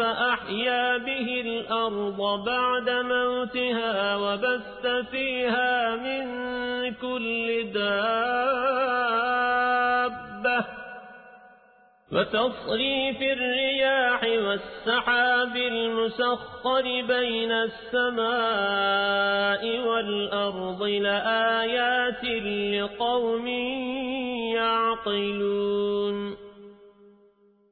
فأحيا به الأرض بعد موتها وبث فيها من كل دابة وتصريف الرياح والسحاب المسخر بين السماء والأرض لآيات لقوم يعقلون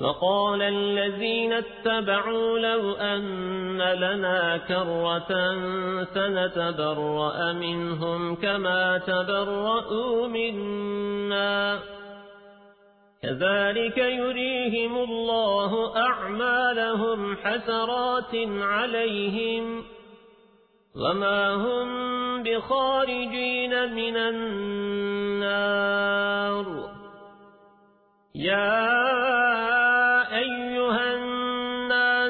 فقال الذين اتبعوا لو أن لنا كرة سنتبرأ منهم كما تبرأوا منا. كذلك يريهم الله أعمالهم حسرات عليهم وما هم بخارجين من النار. يا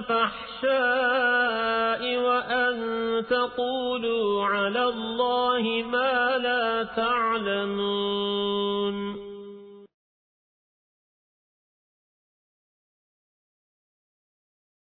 والفحشاء وأن تقولوا على الله ما لا تعلمون